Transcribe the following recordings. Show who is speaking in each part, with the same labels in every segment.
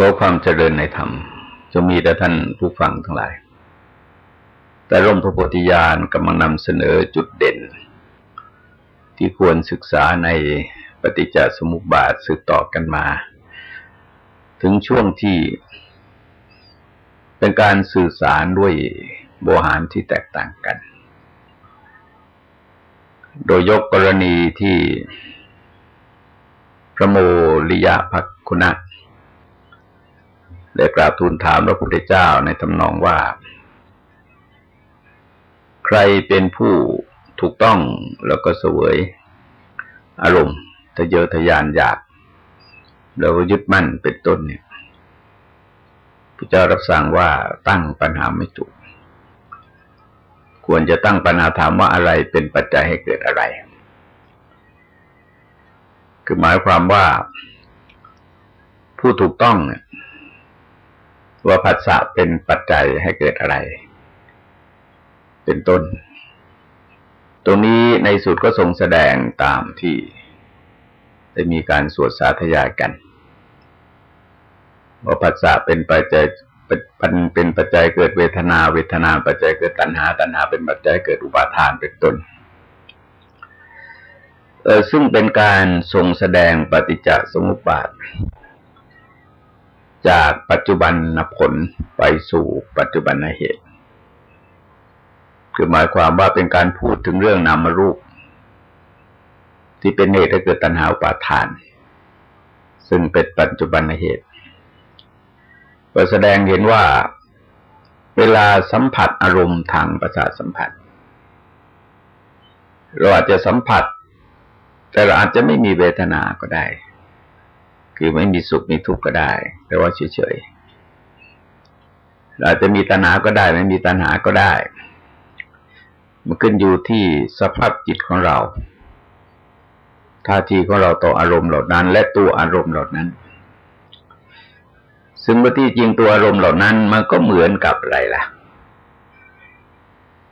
Speaker 1: ขอความเจริญในธรรมจะมีแต่ท่านผู้ฟังทั้งหลาย แต่ร่มพระโพธิญาณกำลังนำเสนอจุดเด่น ที่ควรศึกษาในปฏิจจสมุปบาทสืบต่อกันมา ถึงช่วงที่เป็นการสื่อสารด้วยโบหารที่แตกต่างกัน โดยยกกรณีที่พระโมลิยะภักคุณะ ได้กราบทูลถามพระพุทธเจ้าในทำนองว่า ใครเป็นผู้ถูกต้องแล้วก็เสวยอารมณ์ทะเยอทะยานอยากแล้วก็ยึดมั่นเป็นต้นเนี่ยพระเจ้ารับสั่งว่าตั้งปัญหาไม่ถูก ควรจะตั้งปัญหาถามว่าอะไรเป็นปัจจัยให้เกิดอะไร คือหมายความว่า ผู้ถูกต้องเนี่ย ว่าผัสสะเป็นปัจจัยให้เกิดอะไร เป็นต้น ตรงนี้ในสุดก็ทรงแสดงตามที่ได้มีการสวดสาธยายกันว่าผัสสะเป็นปัจจัยเป็นเป็นปัจจัยเกิดเวทนา เวทนา ปัจจัยเกิดตัณหา ตัณหา เป็นปัจจัยเกิดอุปาทานเป็นต้นเออซึ่งเป็นการทรงแสดงปฏิจจสมุปบาท จากปัจจุบันผลไปสู่ปัจจุบันเหตุ คือหมายความว่าเป็นการพูดถึงเรื่องนามรูป ที่เป็นเหตุให้เกิดตัณหาอุปาทาน ซึ่งเป็นปัจจุบันเหตุก็แสดงเห็นว่าเวลาสัมผัสอารมณ์ทางประสาทสัมผัส เราอาจจะสัมผัส แต่เราอาจจะไม่มีเวทนาก็ได้ คือไม่มีสุขมีทุกข์ก็ได้ แต่ว่าเฉยๆอาจจะมีตัณหาก็ได้ ไม่มีตัณหาก็ได้ มันขึ้นอยู่ที่สภาพจิตของเราท่าทีของเราต่ออารมณ์เหล่านั้น และตัวอารมณ์เหล่านั้น ซึ่งที่จริงตัวอารมณ์เหล่านั้น มันก็เหมือนกับอะไรล่ะ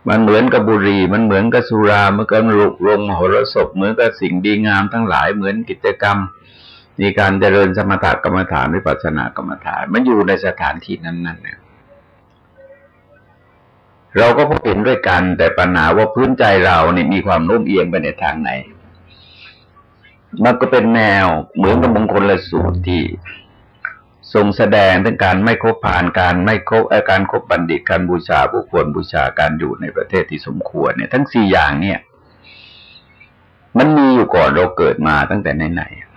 Speaker 1: มันเหมือนกับบุรี มันเหมือนกับสุราเหมือนกับลุกลงมโหรสพเหมือนกับสิ่งดีงามทั้งหลาย เหมือนกิจกรรม มีการเจริญสมถกรรมฐานวิปัสสนากรรมฐาน มันอยู่ในสถานที่นั้นๆเนี่ยเราก็พบเห็นด้วยกัน แต่ปัญหาว่าพื้นใจเราเนี่ยมีความโน้มเอียงไปในทางไหน มันก็เป็นแนวเหมือนกับมงคลละสูตรที่ทรงแสดงถึงการไม่คบผ่านการไม่คบการคบบัณฑิตการบูชาผู้ควรบูชาการอยู่ในประเทศที่สมควรเนี่ย ทั้งสี่อย่างเนี่ย มันมีอยู่ก่อนเราเกิดมาตั้งแต่ไหนๆ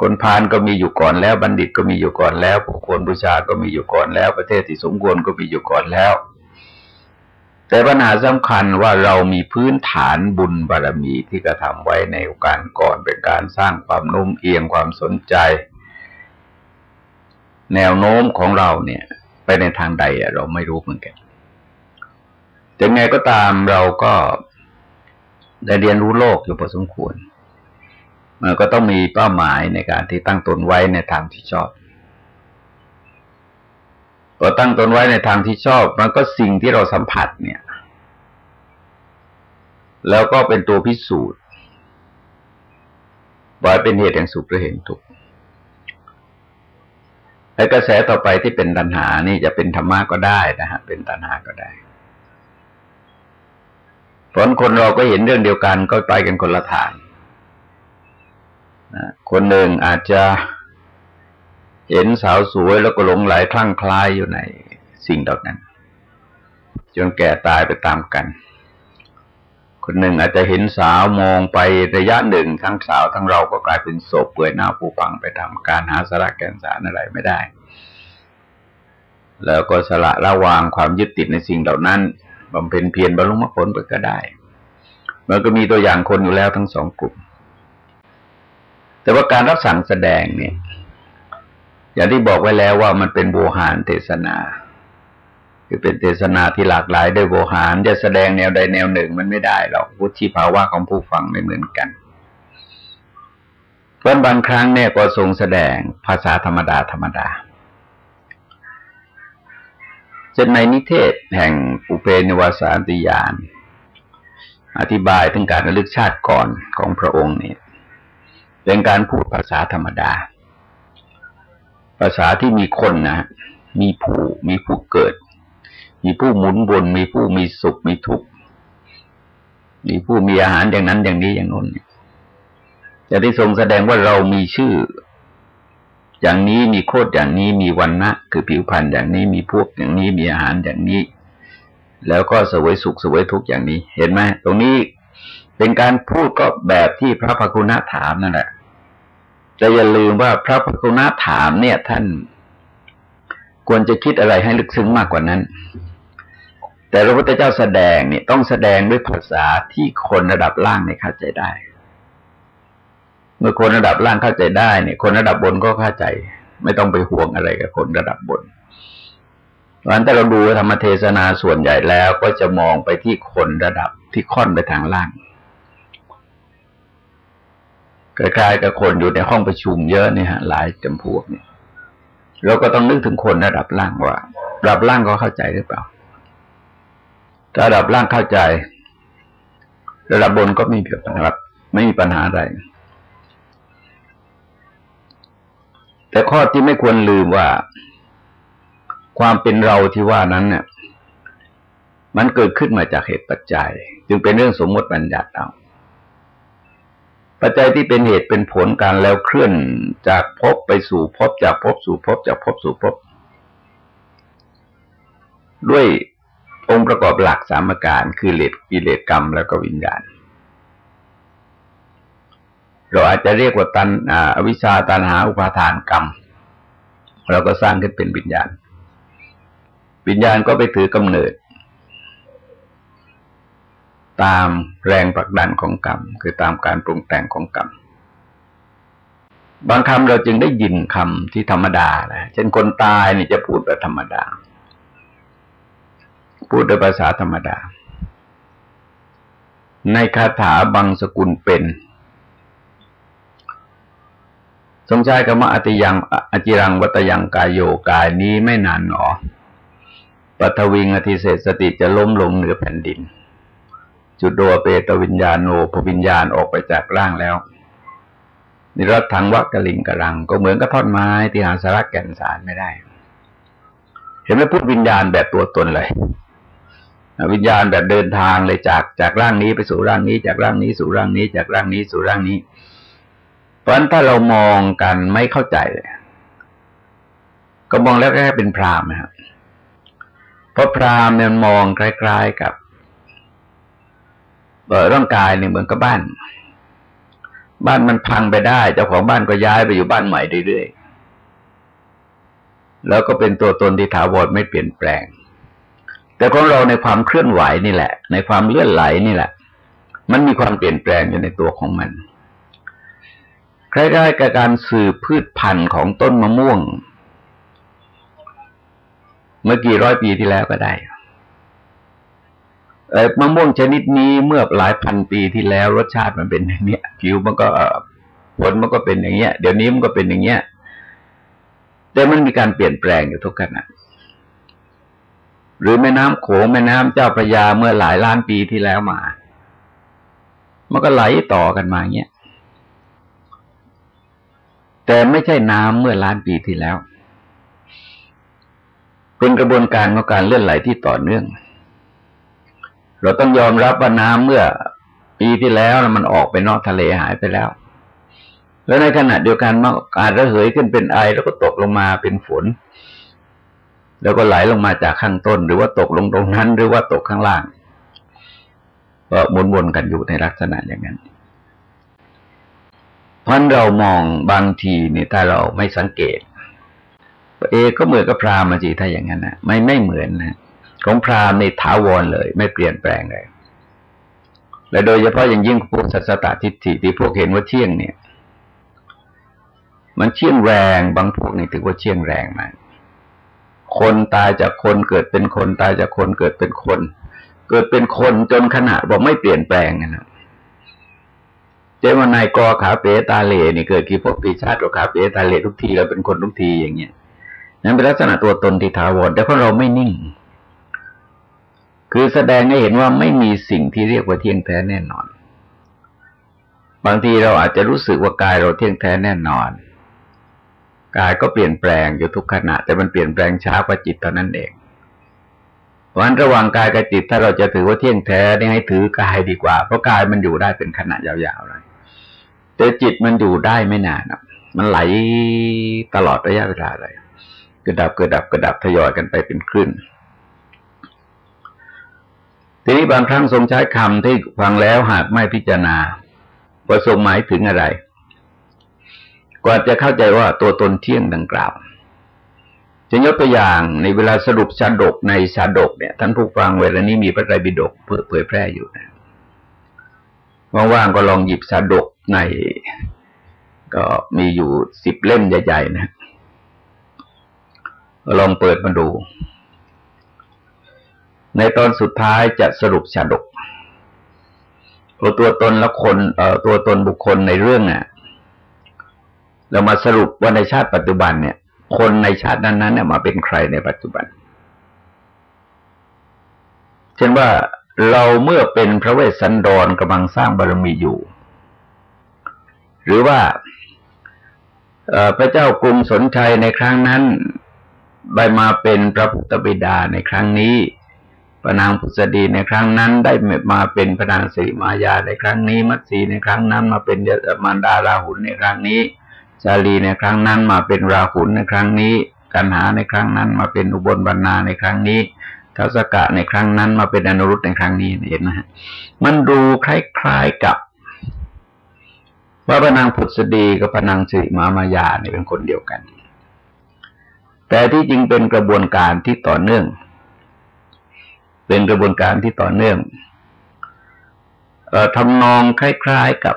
Speaker 1: คนพาลก็มีอยู่ก่อนแล้ว บัณฑิตก็มีอยู่ก่อนแล้วผู้ควรบูชาก็มีอยู่ก่อนแล้ว ประเทศที่สมควรก็มีอยู่ก่อนแล้ว แต่ปัญหาสำคัญว่าเรามีพื้นฐานบุญบารมีที่กระทำไว้ในโอกาสก่อนเป็นการสร้างความนุ่มเอียงความสนใจ แนวโน้มของเราเนี่ย ไปในทางใดเราไม่รู้เหมือนกันแต่ไงก็ตามเราก็ได้เรียนรู้โลกอยู่พอสมควร มันก็ต้องมีเป้าหมายในการที่ตั้งตนไว้ในทางที่ชอบพอตั้งตนไว้ในทางที่ชอบ มันก็สิ่งที่เราสัมผัสเนี่ย แล้วก็เป็นตัวพิสูจน์ว่าเป็นเหตุแห่งสุขหรือเหตุทุกข์และกระแสต่อไปที่เป็นตัณหานี่จะเป็นธรรมะก็ได้นะฮะเป็นตัณหาก็ได้ผลคนเราก็เห็นเรื่องเดียวกันก็ไปกันคนละทาง คนหนึ่งอาจจะเห็นสาวสวยแล้วก็หลงไหลคลั่งคล้ายอยู่ในสิ่งดอกนั้น จนแก่ตายไปตามกัน คนหนึ่งอาจจะเห็นสาวมองไประยะหนึ่งทั้งสาวทั้งเราก็กลายเป็นศพเปื่อยหน้าผู้ฟังไปทำการหาสาระแก่นสารอะไรไม่ได้ แล้วก็สละระวางความยึดติดในสิ่งเหล่านั้นบำเพ็ญเพียรบรรลุมรรคผลไปก็ได้ มันก็มีตัวอย่างคนอยู่แล้วทั้งสองกลุ่ม แต่ว่าการรับสั่งแสดงเนี่ย อย่างที่บอกไว้แล้วว่ามันเป็นโวหารเทศนาคือเป็นเทศนาที่หลากหลายด้วยโวหารจะแสดงแนวใดแนวหนึ่งมันไม่ได้หรอกวุฒิภาวะของผู้ฟังไม่เหมือนกันเพราะบางครั้งเนี่ยก็ทรงแสดงภาษาธรรมดาธรรมดาเช่นในนิเทศแห่งอุเพนวสานติยาน อธิบายถึงการระลึกชาติก่อนของพระองค์เนี่ย เป็นการพูดภาษาธรรมดา ภาษาที่มีคนนะมีผู้มีผู้เกิด มีผู้หมุนวนมีผู้มีสุขมีทุกข์มีผู้มีอาหารอย่างนั้นอย่างนี้อย่างน้นจะได้ทรงแสดงว่าเรามีชื่อ อย่างนี้มีโคดอย่างนี้มีวันนะคือผิวพรรณอย่างนี้มีพวกอย่างนี้มีอาหารอย่างนี้ แล้วก็สวยสุขสวยทุกข์อย่างนี้ เห็นไหมตรงนี้เป็นการพูดก็แบบที่พระภกุณะถามนั่นแหละ แต่อย่าลืมว่าพระภกุณะถามเนี่ย ท่านควรจะคิดอะไรให้ลึกซึ้งมากกว่านั้น แต่พระพุทธเจ้าแสดงเนี่ยต้องแสดงด้วยภาษาที่คนระดับล่างเนี่ยเข้าใจได้ เมื่อคนระดับล่างเข้าใจได้เนี่ย คนระดับบนก็เข้าใจ ไม่ต้องไปห่วงอะไรกับคนระดับบนวันแต่เราดูธรรมเทศนาส่วนใหญ่แล้วก็จะมองไปที่คนระดับที่ค่อนไปทางล่าง คล้ายๆกับคนอยู่ในห้องประชุมเยอะเนี่ยฮะหลายจำพวกเนี่ยเราก็ต้องนึกถึงคนระดับล่างว่าระดับล่างก็เข้าใจหรือเปล่า ถ้าระดับล่างเข้าใจ ระดับบนก็ไม่มีปัญหาไม่มีปัญหาอะไร แต่ข้อที่ไม่ควรลืมว่า ความเป็นเราที่ว่านั้นเนี่ยมันเกิดขึ้นมาจากเหตุปัจจัย จึงเป็นเรื่องสมมติบัญญัติเอา ปัจจัยที่เป็นเหตุเป็นผลการแล้วเคลื่อนจากพบไปสู่พบจากพบสู่พบจากพบสู่พบ ด้วยองค์ประกอบหลักสามการคือเลสกิเลสกรรมแล้วก็วิญญาณ เราอาจจะเรียกว่าตันอวิชชาตันหาอุปาทานกรรม เราก็สร้างขึ้นเป็นวิญญาณ วิญญาณก็ไปถือกำเนิด ตามแรงผลักดันของกรรม คือตามการปรุงแต่งของกรรม บางคำเราจึงได้ยินคำที่ธรรมดานะเช่นคนตายนี่จะพูดแบบธรรมดา พูดด้วยภาษาธรรมดา ในคาถาบางสกุลเป็นทรงใช้คำว่าอติยังอจิรังวัตยังกายโยกายนี้ไม่นานหนอปัทวิงอธิเศษสติจะล้มลงเหนือแผ่นดิน จุดโดเปตวิญญาณโนพวิญญาณออกไปจากร่างแล้ว นิรัตถังวักกลิงกรัง ก็เหมือนกับท่อนไม้ที่หาสาระแก่นสารไม่ได้ เห็นไหมพูดวิญญาณแบบตัวตนเลย วิญญาณแบบเดินทางเลยจากจากร่างนี้ไปสู่ร่างนี้ จากร่างนี้สู่ร่างนี้ จากร่างนี้สู่ร่างนี้ เพราะฉะนั้นถ้าเรามองกันไม่เข้าใจเลยก็มองแล้วแค่เป็นพรามนะครับเพราะพรามเนี่ยมองคล้าย ๆ กับ ร่างกายเนี่ยเหมือนกับบ้าน บ้านมันพังไปได้ เจ้าของบ้านก็ย้ายไปอยู่บ้านใหม่เรื่อยๆแล้วก็เป็นตัวตนที่ถาวรไม่เปลี่ยนแปลง แต่ของเราในความเคลื่อนไหวนี่แหละ ในความเลื่อนไหลนี่แหละ มันมีความเปลี่ยนแปลงอยู่ในตัวของมันคล้ายๆกับการสืบพืชพันธุ์ของต้นมะม่วง เมื่อกี่ร้อยปีที่แล้วก็ได้ มะม่วงชนิดนี้เมื่อหลายพันปีที่แล้วรสชาติมันเป็นอย่างเนี้ยผิวมันก็ผลมันก็เป็นอย่างเงี้ย เดี๋ยวนี้มันก็เป็นอย่างเงี้ย แต่มันมีการเปลี่ยนแปลงอยู่ทุกขณะหรือแม่น้ำโขงแม่น้ำเจ้าพระยาเมื่อหลายล้านปีที่แล้วมา มันก็ไหลต่อกันมาเงี้ย แต่ไม่ใช่น้ำเมื่อล้านปีที่แล้ว เป็นกระบวนการของการเลื่อนไหลที่ต่อเนื่อง เราต้องยอมรับว่าน้ำเมื่อปีที่แล้วมันออกไปนอกทะเลหายไปแล้ว แล้วในขณะเดียวกันมันอาจระเหยขึ้นเป็นไอแล้วก็ตกลงมาเป็นฝน แล้วก็ไหลลงมาจากข้างต้น หรือว่าตกลงตรงนั้น หรือว่าตกข้างล่าง ก็วนๆกันอยู่ในลักษณะอย่างนั้นเพราะเรามองบางทีนี่ถ้าเราไม่สังเกตเอก็เหมือนกับพรามาจีถ้าอย่างนั้นนะไม่ไม่เหมือนนะ ของพราหมณ์นี่ถาวรเลย ไม่เปลี่ยนแปลงเลย และโดยเฉพาะอย่างยิ่งพวกสัสตทิฏฐิที่พวกเห็นว่าเที่ยงเนี่ย มันเชี่ยงแรงบางพวกนี่ถือว่าเชี่ยงแรงมากคนตายจากคนเกิดเป็นคนตายจากคนเกิดเป็นคน เกิดเป็นคนจนขนาดบอกไม่เปลี่ยนแปลงนะเจ้านายกอขาเป๋ตาเหล่นี่เกิดกี่พวกปีชาติกขาเป๋ตาเหล่ทุกทีแล้วเป็นคนทุกทีอย่างเงี้ยนั้นเป็นลักษณะตัวตนที่ถาวรแต่พวกเราไม่นิ่ง คือแสดงให้เห็นว่าไม่มีสิ่งที่เรียกว่าเที่ยงแท้แน่นอน บางทีเราอาจจะรู้สึกว่ากายเราเที่ยงแท้แน่นอน กายก็เปลี่ยนแปลงอยู่ทุกขณะ แต่มันเปลี่ยนแปลงช้ากว่าจิตเท่านั้นเองเพราะฉะนั้นระหว่างกายกับจิตถ้าเราจะถือว่าเที่ยงแท้นี่ให้ถือกายดีกว่า เพราะกายมันอยู่ได้เป็นขณะยาวๆเลยแต่จิตมันอยู่ได้ไม่นานมันไหลตลอดระยะเวลาเลยกระดับกระดับกระดับทยอยกันไปเป็นคลื่น ทีนี้บางครั้งทรงใช้คำที่ฟังแล้วหากไม่พิจารณาว่าทรงหมายถึงอะไร กว่าจะเข้าใจว่าตัวตนเที่ยงดังกล่าวจะยกตัวอย่างในเวลาสรุปชาดกในชาดกเนี่ยท่านผู้ฟังเวลานี้มีพระไตรปิฎกเผยแพร่อยู่นะว่างๆก็ลองหยิบชาดกใน ก็มีอยู่สิบเล่มใหญ่ ๆ นะลองเปิดมาดู ในตอนสุดท้ายจะสรุปชาดกตัวตัวตนและคนเอ่อตัวตนบุคคลในเรื่องอะเรามาสรุปว่าในชาติปัจจุบันเนี่ย คนในชาตินั้นๆเนี่ยมาเป็นใครในปัจจุบัน เช่นว่าเราเมื่อเป็นพระเวสสันดรกำลังสร้างบารมีอยู่ หรือว่าพระเจ้ากรุงสนชัยในครั้งนั้น ได้มาเป็นพระพุทธบิดาในครั้งนี้ พระนางพุทธดีในครั้งนั้น ได้มาเป็นพระนางสีมายาในครั้งนี้ มัตสีในครั้งนั้น มาเป็นมารดาราหุลในครั้งนี้ชาลีในครั้งนั้นมาเป็นราหุลในครั้งนี้ กันหาในครั้งนั้น มาเป็นอุบลบรรณาในครั้งนี้ทัศกะในครั้งนั้น มาเป็นอนุรุตในครั้งนี้เห็นไหมฮะมันดูคล้ายๆกับ ว่าพระนางพุทธดีกับพระนางสิมามายาเนี่ยเป็นคนเดียวกัน แต่ที่จริงเป็นกระบวนการที่ต่อเนื่อง เป็นกระบวนการที่ต่อเนื่องออทำนองคล้ายๆกับ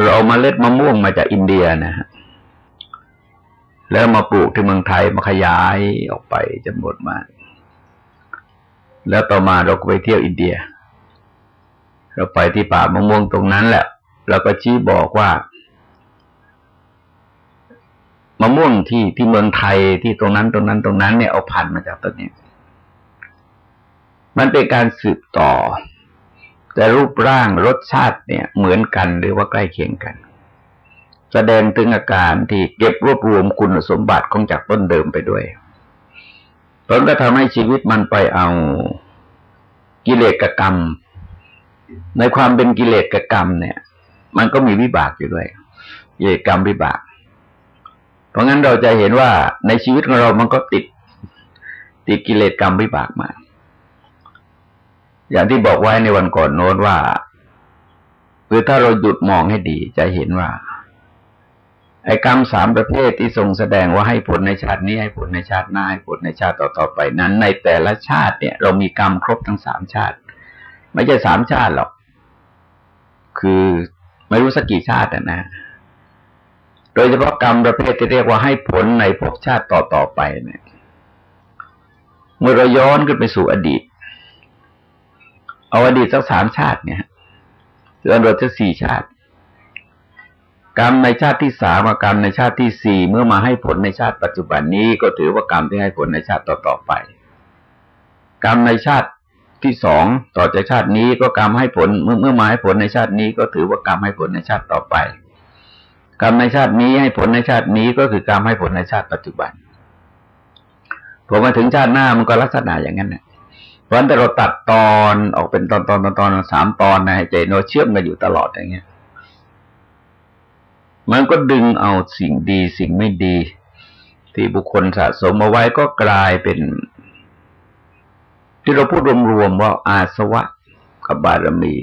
Speaker 1: เราเอามาเล็ดมะม่วงมาจากอินเดียนะฮะแล้วมาปลูกที่เมืองไทยมาขยายออกไปจำนวนมาก แล้วต่อมาเราก็ไปเที่ยวอินเดีย เราไปที่ป่ามะม่วงตรงนั้นแหละเราก็ชี้บอกว่ามะม่วงที่ที่เมืองไทยที่ตรงนั้นตรงนั้นตรงนั้นเนี่ยเอาพันธุ์มาจากต้นนี้ มันเป็นการสืบต่อ แต่รูปร่างรสชาติเนี่ยเหมือนกันหรือว่าใกล้เคียงกัน แสดงถึงอาการที่เก็บรวบรวมคุณสมบัติของจากต้นเดิมไปด้วยผลก็ทำให้ชีวิตมันไปเอากิเลสกรรม ในความเป็นกิเลสกรรมเนี่ย มันก็มีวิบากอยู่ด้วยกิเลสกรรมวิบาก เพราะงั้นเราจะเห็นว่าในชีวิตของเรามันก็ติด ติดกิเลสกรรมวิบากมา อย่างที่บอกไว้ในวันก่อนโน้นว่าคือถ้าเราหยุดมองให้ดีจะเห็นว่า ไอ้กรรมสามประเภทที่ทรงแสดงว่าให้ผลในชาตินี้ให้ผลในชาติหน้าให้ผลในชาติต่อๆไปนั้น ในแต่ละชาติเนี่ย เรามีกรรมครบทั้งสามชาติ ไม่ใช่สามชาติหรอก คือไม่รู้สักกี่ชาตินะโดยเฉพาะกรรมประเภทที่เรียกว่าให้ผลในภพชาติต่อๆไปเนี่ย เมื่อเราย้อนขึ้นไปสู่อดีต เอาอดีตสักสามชาติเนี่ยหรืออันรวมจะสี่ชาติ กรรมในชาติที่สามกรรมในชาติที่สี่เมื่อมาให้ผลในชาติปัจจุบันนี้ก็ถือว่ากรรมที่ให้ผลในชาติต่อๆไป กรรมในชาติที่สองต่อจากชาตินี้ก็กรรมให้ผลเมื่อเมื่อมาให้ผลในชาตินี้ก็ถือว่ากรรมให้ผลในชาติต่อไป กรรมในชาตินี้ให้ผลในชาตินี้ก็คือกรรมให้ผลในชาติปัจจุบันพอมาถึงชาติหน้ามันก็ลักษณะอย่างนั้นแหละ ราะแต่เราตัดตอนออกเป็นตอนตอนตอนตอนสามตอนนะใจโนเชื่อมกันอยู่ตลอดอย่างเงี้ย มันก็ดึงเอาสิ่งดีสิ่งไม่ดี ที่บุคคลสะสมมาไว้ก็กลายเป็น ที่เราพูดรวมๆว่าอาสวะกับบารมี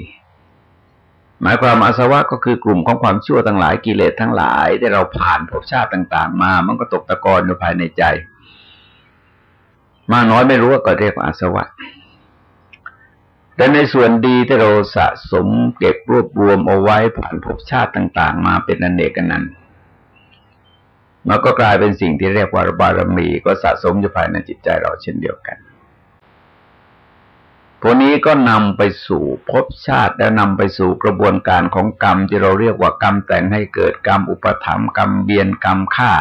Speaker 1: หมายความอาสวะก็คือกลุ่มของความชั่วทั้งหลายกิเลสทั้งหลายที่เราผ่านภพชาติต่าง ๆ มา มันก็ตกตะกอนอยู่ภายในใจ มาน้อยไม่รู้ว่าก็เรียกว่าอาสวะ แต่ในส่วนดีที่เราสะสมเก็บรวบรวมเอาไว้ผ่านภพชาติต่าง ๆ มาเป็นอนเนกกันนั้นมันก็กลายเป็นสิ่งที่เรียกว่าบารมีก็สะสมอยู่ภายในจิตใจเราเช่นเดียวกันพวกนี้ก็นำไปสู่ภพชาติและนำไปสู่กระบวนการของกรรม ที่เราเรียกว่ากรรมแต่งให้เกิดกรรมอุปธรรมกรรมเบียนกรรมฆ่า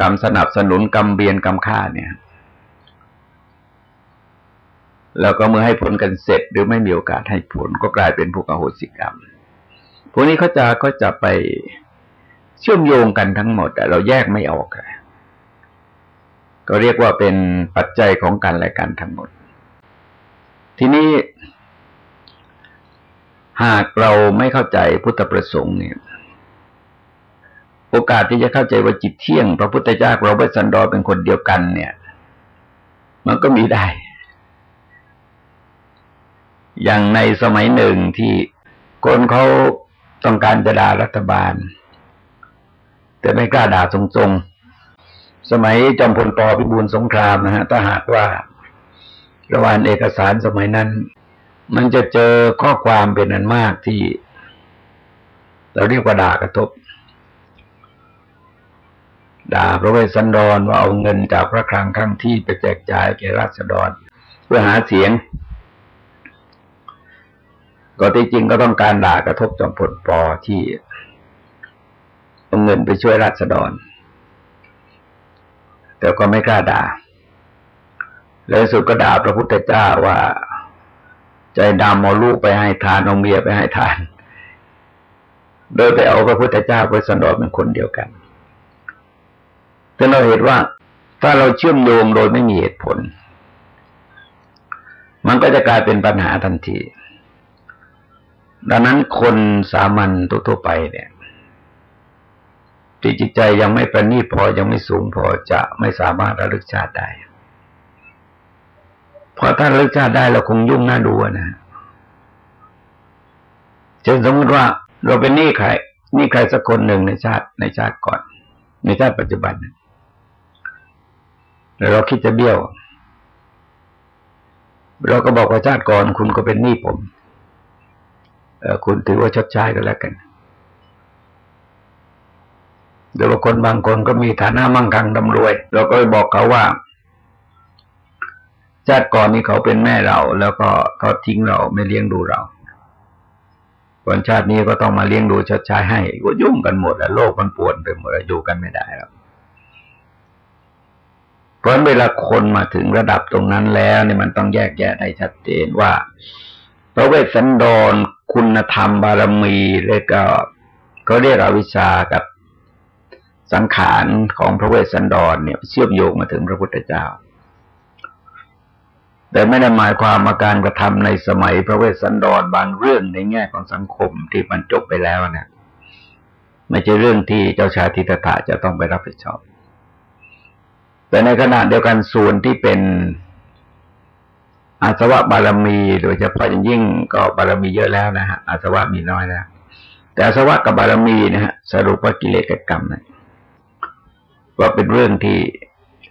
Speaker 1: กรรมสนับสนุนกรรมเบียนกรรมฆ่าเนี่ย แล้วก็เมื่อให้ผลกันเสร็จ หรือไม่มีโอกาสให้ผลก็กลายเป็นผู้กโหสิกรรม พวกนี้เขาจะเขาจะไปเชื่อมโยงกันทั้งหมดแต่เราแยกไม่ออกก็เรียกว่าเป็นปัจจัยของกันและกันทั้งหมด ทีนี้ หากเราไม่เข้าใจพุทธประสงค์เนี่ยโอกาสที่จะเข้าใจว่าจิตเที่ยง พระพุทธเจ้าเราไปสันดอเป็นคนเดียวกันเนี่ย มันก็มีได้ อย่างในสมัยหนึ่งที่คนเขาต้องการจะด่ารัฐบาล แต่ไม่กล้าด่าตรงๆ สมัยจอมพลปพิบูลสงครามนะฮะถ้าหากว่าระหว่างเอกสารสมัยนั้น มันจะเจอข้อความเป็นอันมากที่ เราเรียกว่าด่ากระทบ ด่าพระเวสสันดรว่าเอาเงินจากพระคลังครั้งที่ไปแจกจ่ายแก่ราษฎร เพื่อหาเสียง ก็ที่จริงก็ต้องการด่ากระทบจอมพลปอที่เอาเงินไปช่วยราษฎร แต่ก็ไม่กล้าด่า แล้วสุดก็ด่าพระพุทธเจ้าว่า ใจดำเอาลูกไปให้ทานเอาเมียไปให้ทาน โดยไปเอาพระพุทธเจ้าไปสันดอนเป็นคนเดียวกันแต่เราเห็นว่า ถ้าเราเชื่อมโยงโดยไม่มีเหตุผล มันก็จะกลายเป็นปัญหาทันที ดังนั้นคนสามัญทั่วไปเนี่ยที่จิตใจยังไม่ประณีตพอยังไม่สูงพอจะไม่สามารถระลึกชาติได้พอถ้าระลึกชาติได้เราคงยุ่งน่าดูนะเช่นสมมติว่าเราเป็นหนี้ใครหนี้ใครสักคนหนึ่งในชาติในชาติก่อน ในชาติปัจจุบันแล้วเราคิดจะเบี้ยว เราก็บอกว่าชาติก่อนคุณก็เป็นหนี้ผม คุณถือว่าชดใช้ก็แล้วกันเดี๋ยวคนบางคนก็มีฐานะมั่งคั่งร่ำรวย เราก็บอกเขาว่าชาติก่อนนี้เขาเป็นแม่เรา แล้วก็เขาทิ้งเราไม่เลี้ยงดูเราวันชาตินี้ก็ต้องมาเลี้ยงดูชดใช้ให้ก็ยุ่งกันหมดแล้วโลกมันปวดไปหมดอยู่กันไม่ได้แล้วเพราะเวลาคนมาถึงระดับตรงนั้นแล้วเนี่ยมันต้องแยกแยะได้ชัดเจนว่า ระเวสสันดรคุณธรรมบารมีแล้วก็ก็เรียกอวิชากับสังขารของพระเวสสันดรเนี่ยเชื่อมโยงมาถึงพระพุทธเจ้า แต่ไม่ได้หมายความมาการกระทำในสมัยพระเวสสันดรบางเรื่องในแง่ของสังคมที่มันจบไปแล้วเนี่ยไม่ใช่เรื่องที่เจ้าชายทิตถะจะต้องไปรับผิดชอบ แต่ในขณะเดียวกันส่วนที่เป็น อาสวะบารมีโดยเฉพาะอย่างยิ่งก็บารมีเยอะแล้วนะฮะอาสวะมีน้อยแล้ว แต่อาสวะกับบารมีนะฮะสรุปว่ากิเลสกับกรรมนะว่าเป็นเรื่องที่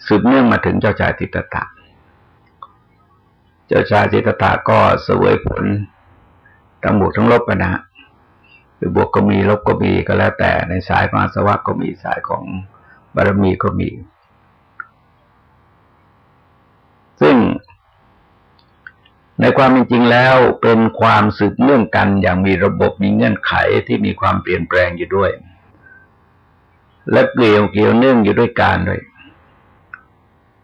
Speaker 1: สืบเนื่องมาถึงเจ้าชายติตตะเจ้าชายติตตะก็เสวยผลทั้งบวกทั้งลบนะฮะหรือบวกก็มีลบก็มีก็แล้วแต่ในสายของอาสวะก็มีสายของบารมีก็มี ซึ่ง ในความจริงแล้วเป็นความสืบเนื่องกันอย่างมีระบบมีเงื่อนไขที่มีความเปลี่ยนแปลงอยู่ด้วย และเกี่ยวเกี่ยวเนื่องอยู่ด้วยการด้วย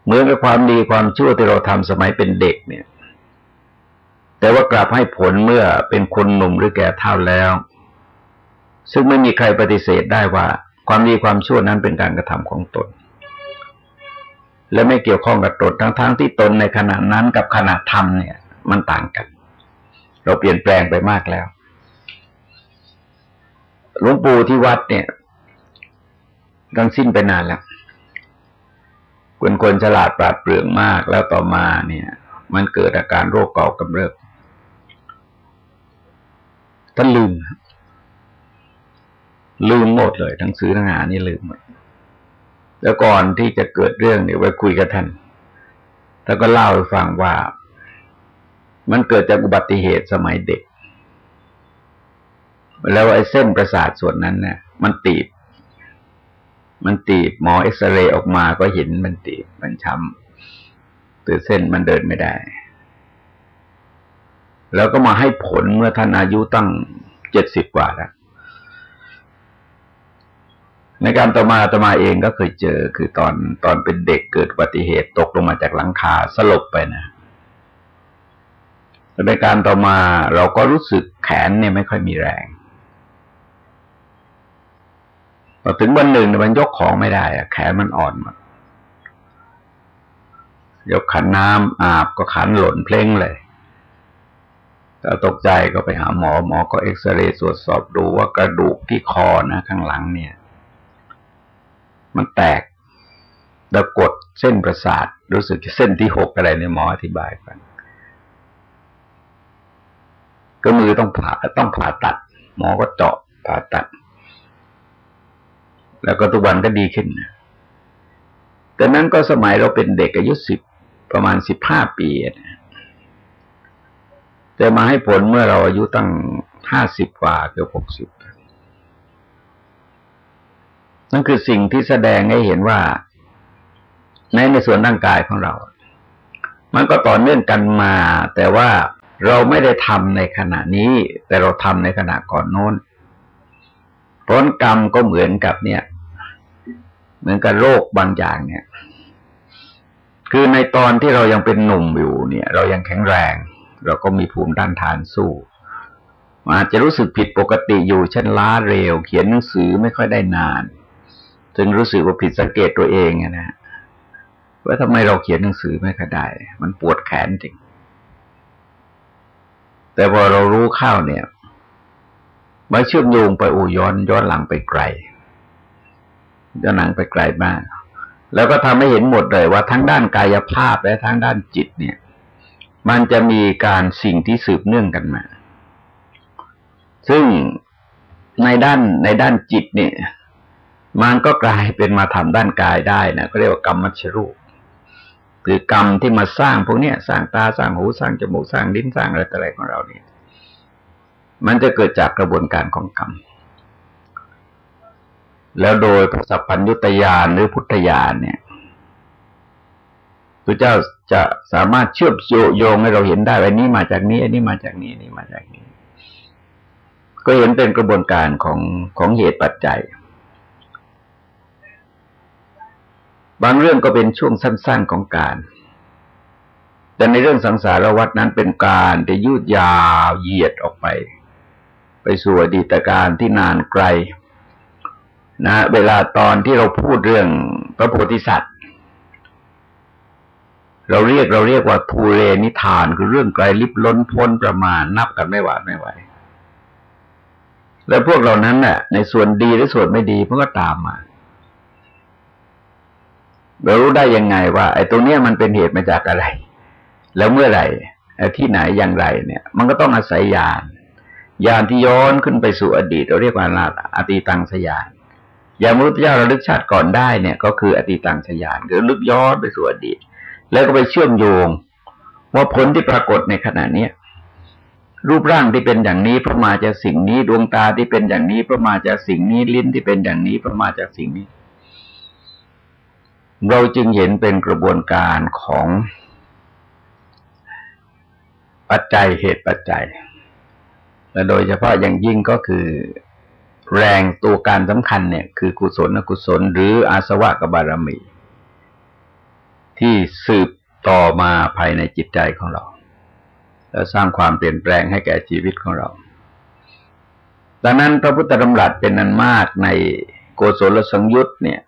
Speaker 1: เหมือนกับความดีความชั่วที่เราทำสมัยเป็นเด็กเนี่ย แต่ว่ากลับให้ผลเมื่อเป็นคนหนุ่มหรือแก่เท่าแล้ว ซึ่งไม่มีใครปฏิเสธได้ว่า ความดีความชั่วนั้นเป็นการกระทำของตน และไม่เกี่ยวข้องกับตนทั้งๆทที่ตนในขณะนั้นกับขณะทำเนี่ย มันต่างกัน เราเปลี่ยนแปลงไปมากแล้วหลวงปู่ที่วัดเนี่ยทั้งสิ้นไปนานแล้วคนคนฉลาดปราดเปรื่องมากแล้วต่อมาเนี่ย มันเกิดอาการโรคเก่ากำเริบท่านลืม ลืมหมดเลย ทั้งซื้อทั้งหานี่ลืมหมดแล้วก่อนที่จะเกิดเรื่องเนี่ยไว้คุยกับท่านท่านก็เล่าให้ฟังว่า มันเกิดจากอุบัติเหตุสมัยเด็ก แล้วไอ้เส้นประสาทส่วนนั้นเนี่ยมันตีบ มันตีบหมอเอ็กซเรย์ออกมาก็เห็นมันตีบ มันช้ำตัวเส้นมันเดินไม่ได้ แล้วก็มาให้ผลเมื่อท่านอายุตั้งเจ็ดสิบกว่าแล้วในการต่อมาต่อมาเองก็เคยเจอคือตอนตอนเป็นเด็กเกิดอุบัติเหตุตกลงมาจากหลังคาสลบไปนะ ในการต่อมาเราก็รู้สึกแขนเนี่ยไม่ค่อยมีแรงพอถึงวันหนึ่งมันยกของไม่ได้อะแขนมันอ่อนหมดยกขันน้ำอาบก็ขันหล่นเพลงเลยก็ตกใจก็ไปหาหมอหมอก็เอ็กซเรย์ตรวจสอบดูว่ากระดูกที่คอนะข้างหลังเนี่ย มันแตกแล้วกดเส้นประสาท รู้สึกเส้นที่หกอะไรในหมออธิบายกัน ก็มือต้องผ่าต้องผ่าตัด หมอก็เจาะผ่าตัด แล้วก็ทุกวันก็ดีขึ้นแต่นั้นก็สมัยเราเป็นเด็กอายุสิบประมาณสิบห้าปีนะแต่มาให้ผลเมื่อเราอายุตั้งห้าสิบกว่าเกือบหกสิบนั่นคือสิ่งที่แสดงให้เห็นว่า ในในส่วนร่างกายของเรา มันก็ต่อเนื่องกันมาแต่ว่า เราไม่ได้ทำในขณะนี้ แต่เราทำในขณะก่อนโน้นผลกรรมก็เหมือนกับเนี่ย เหมือนกับโรคบางอย่างเนี่ย คือในตอนที่เรายังเป็นหนุ่มอยู่เนี่ย เรายังแข็งแรง เราก็มีภูมิต้านทานสู้อาจจะรู้สึกผิดปกติอยู่เช่นล้าเร็ว เขียนหนังสือไม่ค่อยได้นาน จึงรู้สึกว่าผิดสังเกตตัวเองนะว่าทำไมเราเขียนหนังสือไม่ค่อยได้ มันปวดแขนจริง แต่พอเรารู้ข้าวเนี่ยมาเชื่อมโยงไปอูย้อนย้อนหลังไปไกลย้อนหลังไปไกลมาก แล้วก็ทำให้เห็นหมดเลยว่าทั้งด้านกายภาพและทั้งด้านจิตเนี่ย มันจะมีการสิ่งที่สืบเนื่องกันมา ซึ่งในด้านในด้านจิตเนี่ย มันก็กลายเป็นมาทำด้านกายได้นะก็เรียกว่ากรรมมัชรูป คือกรรมที่มาสร้างพวกเนี้ยสร้างตาสร้างหูสร้างจมูกสร้างลิ้นสร้างอะไรต่ออะไรของเราเนี่ย มันจะเกิดจากกระบวนการของกรรมแล้วโดยสัพพัญญุตยานหรือพุทธญาณเนี่ยพระเจ้าจะสามารถเชื่อมโยงให้เราเห็นได้ว่านี้มาจากนี้ อันนี้มาจากนี้นี่มาจากนี้ ก็เห็นเป็นกระบวนการของของเหตุปัจจัย บางเรื่องก็เป็นช่วงสั้น ๆของการ แต่ในเรื่องสังสารวัฏนั้นเป็นการที่ยืดยาวเหยียดออกไป ไปสู่อดีตการที่นานไกล นะ เวลาตอนที่เราพูดเรื่องพระโพธิสัตว์ เราเรียกเราเรียกว่าทูเรนิทานคือเรื่องไกลลิบล้นพ้นประมาณนับกันไม่หวาดไม่ไหวแล้วพวกเรานั้นน่ะ ในส่วนดีและส่วนไม่ดีมันก็ตามมา เรารู้ได้ยังไงว่า ไอ้ตรงเนี้ยมันเป็นเหตุมาจากอะไร แล้วเมื่อไหร่ที่ไหนอย่างไรเนี่ย มันก็ต้องอาศัยญาณญาณที่ย้อนขึ้นไปสู่อดีต เราเรียกว่าอตีตังสยานอย่างมรุตเจ้าระลึกชาติก่อนได้เนี่ย ก็คืออตีตังสยานคือลึกย้อนไปสู่อดีต แล้วก็ไปเชื่อมโยง ว่าผลที่ปรากฏในขณะนี้รูปร่างที่เป็นอย่างนี้เพราะมาจากสิ่งนี้ดวงตาที่เป็นอย่างนี้เพราะมาจากสิ่งนี้ลิ้นที่เป็นอย่างนี้เพราะมาจากสิ่งนี้ เราจึงเห็นเป็นกระบวนการของปัจจัยเหตุปัจจัย และโดยเฉพาะอย่างยิ่งก็คือแรงตัวการสำคัญเนี่ยคือกุศลอกุศล หรืออาสวะกับบารมี ที่สืบต่อมาภายในจิตใจของเรา แล้วสร้างความเปลี่ยนแปลงให้แก่ชีวิตของเรา ดังนั้นพระพุทธธรรมรัสเป็นนันมากในโกศลสังยุตเนี่ย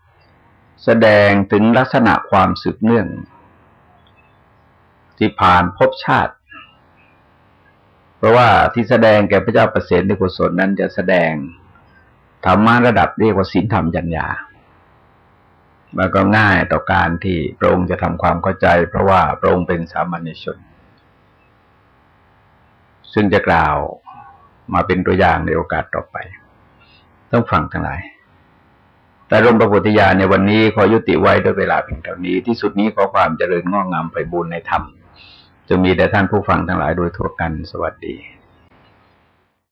Speaker 1: แสดงถึงลักษณะความสืบเนื่อง ที่ผ่านภพชาติ เพราะว่าที่แสดงแก่พระเจ้าประเสริฐในกุศลนั้นจะแสดงธรรมะระดับเรียกว่าศีลธรรมจัญญามันก็ง่ายต่อการที่พระองค์จะทำความเข้าใจ เพราะว่าพระองค์เป็นสามัญชน ซึ่งจะกล่าวมาเป็นตัวอย่างในโอกาสต่อไป ต้องฟังทั้งหลาย แต่รมประพุทธญาณในวันนี้ขอยุติไว้ด้วยเวลาเพียงเท่านี้ ที่สุดนี้ขอความเจริญงอกงามไปบุญในธรรมจะมีแต่ท่านผู้ฟังทั้งหลายโดยทั่วกันสวัสดี